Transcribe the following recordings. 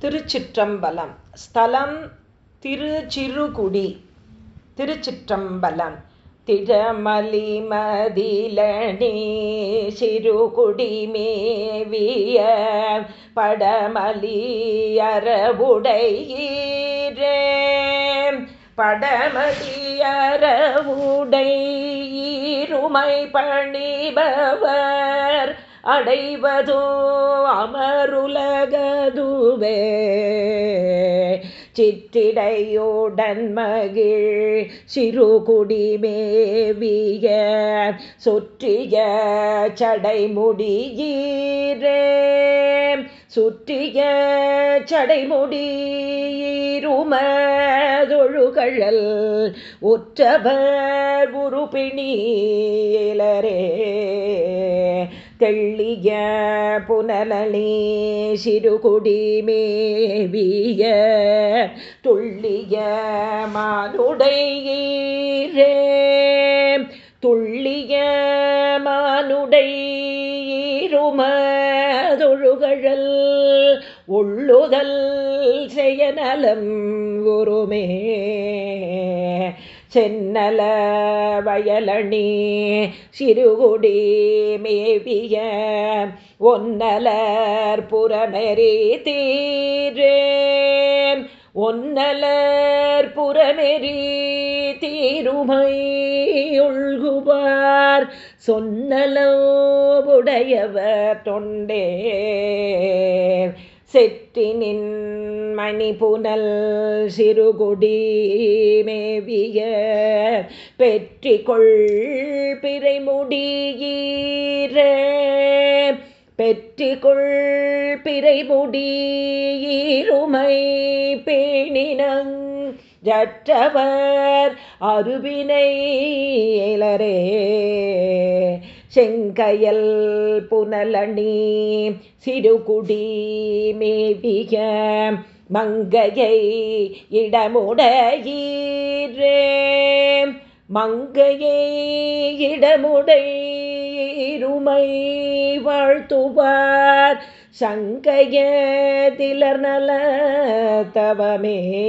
திருச்சிற்றம்பலம். ஸ்தலம் திருச்சிறுகுடி. திருச்சிற்றம்பலம். திடமலி மதிலணி சிறுகுடி மேவிய படமலி அறவுடையீரே. படமலி இருமை பணிபவர் அடைவதோ அமருலகதுவே. சித்திடையோடன் மகிழ் சிறுகுடிமேவிய சுற்றிய சடைமுடியீரே. சுற்றிய சடைமுடியிருமதொழுகழல் உற்றவர் உருபிணியிலரே தெள்ளிய புனலனே சிறுகுடி மேவிய துள்ளிய மானுடையீரே. துள்ளிய மானுடையீருமதொழுகழல் உள்ளுதல் செய்யநலம் குருமே சென்னல வயலணி சிறுகுடி மேவிய ஒன்னலர் புறமெறி தீரே. ஒன்னலர் புறமெறி தீருமை உள்குவார் சொன்னலோ உடையவர் தொண்டே. செற்றினின் மணிபுனல் சிறுகுடி மேவிய பெற்றிகொள் பிறைமுடியீர. பெற்றிகொள் பிறைமுடியீருமை பேணினங் ஜற்றவர் அருவினை இலரே செங்கையல் புனலணி சிறுகுடி மேவிய மங்கையை இடமுடையீரே. மங்கையை இடமுடையிருமை வாழ்த்துவார். சங்கைய திலர் நல தவமே.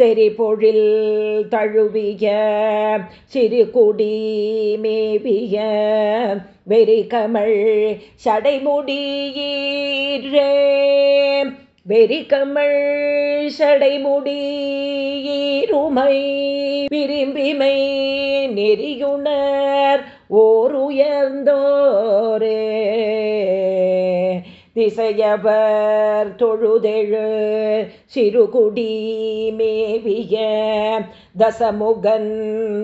செறி பொழில் தழுவிய சிறுகுடி மேவிய வெறி கமல் சடைமுடியீரே. வெறி கமல் சடைமுடியிருமை விரும்பிமை நெறியுணர் ஓர் உயர்ந்தோரே திசையவர் தொழுதெழு சிறுகுடி மேவிய தசமுகன்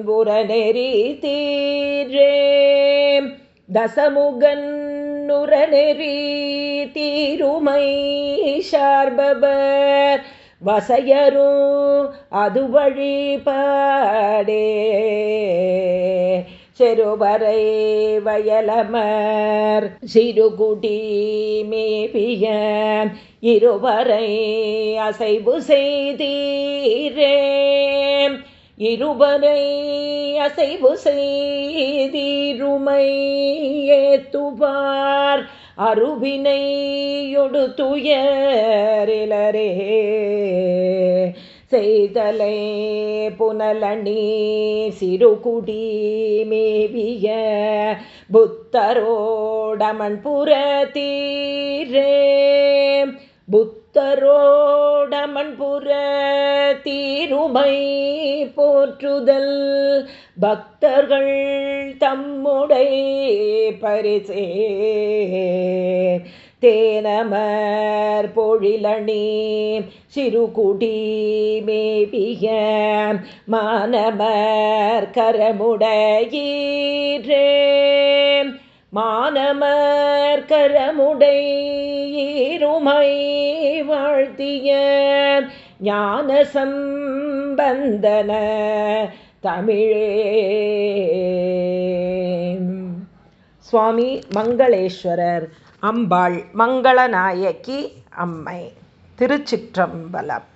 புறநெறி தீரே தசமுகன் நுரநெறி தீருமை சார்பவர் வசையரும் அது வழிபாடே செருவரை வயலமர். சிறுகுடி மேபிய இருவரை அசைவு செய்தீரே. இருவரை அசைவு செய்தீருமை ஏத்துவார் அருவினையொடு துயரிலரே செய்தலை புனலணி சிறுகுடி மேவிய புத்தரோடமண் புறத்தீரே. புத்தரோடமண் புற தீருமை போற்றுதல். பக்தர்கள் தம்முடை பரிசே. தேனமர் பொழிலணி சிறுகுடி மேபிய மானமர் கரமுடையீரே மானமர் கரமுடையீருமை வாழ்த்திய ஞான சம்பந்தன தமிழே. சுவாமி மங்களேஸ்வரர். அம்பாள் மங்களநாயகி அம்மை. திருச்சிற்றம்பலம்.